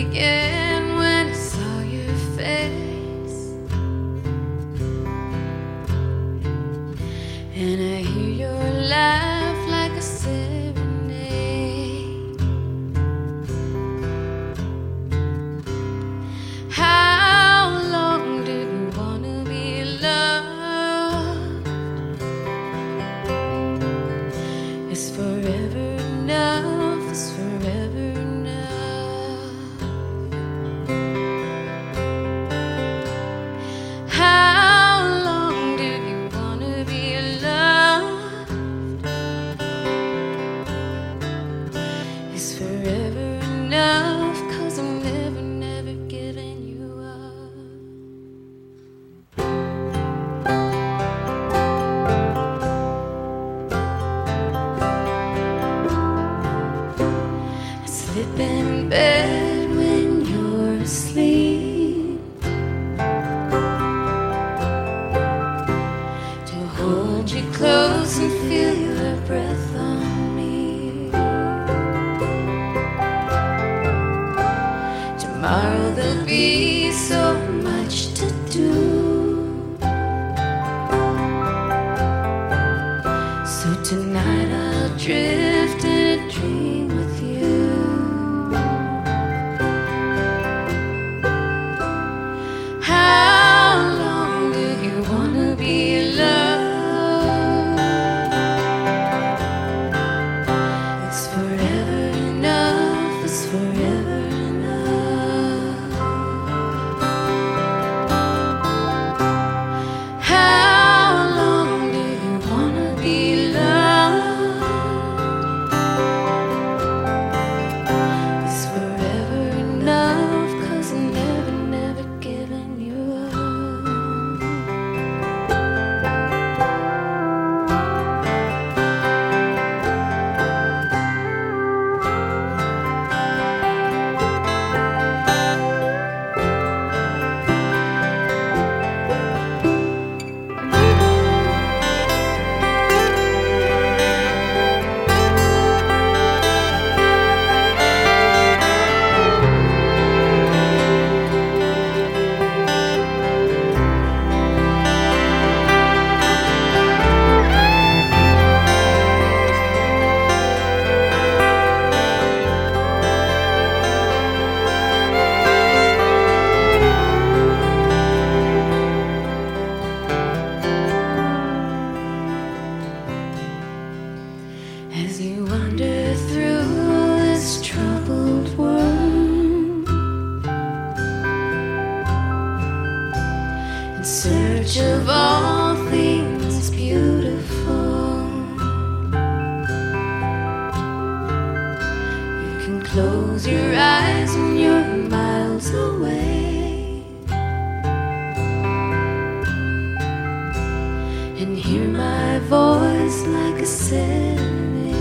again when I saw your face. And I Close your eyes and you're miles away. And hear my voice like a symphony.